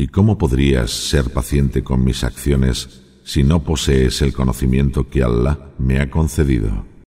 ¿Y cómo podrías ser paciente con mis acciones si no posees el conocimiento que Allah me ha concedido?